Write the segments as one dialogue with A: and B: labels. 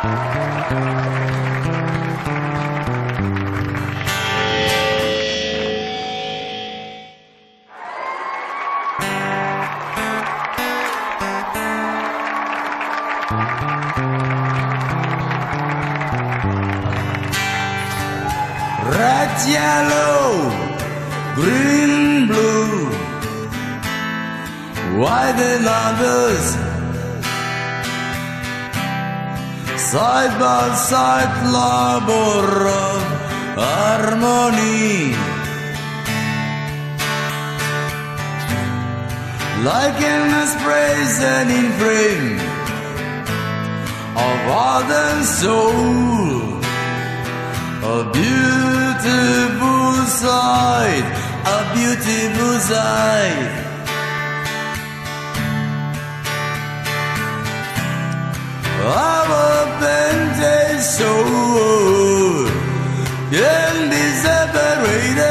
A: Red, yellow, green, blue, white and others. Side by side, labor of harmony. Like in a praise and in frame of heart and soul. A beautiful sight, a beautiful sight. Soul can be separated.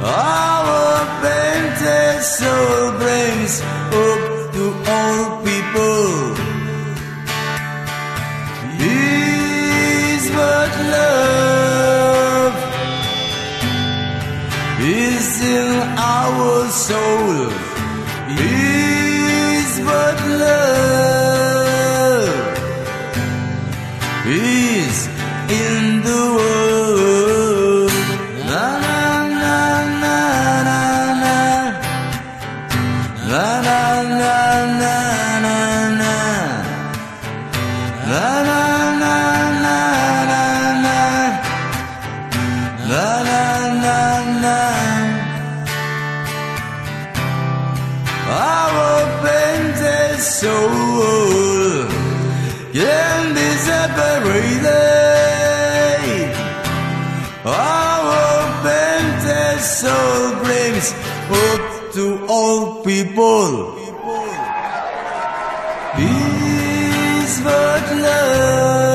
A: Our painted soul brings hope to all people. Is but love is in our soul. Is but love soul can be separated. Our painted soul brings hope to all people. Peace but love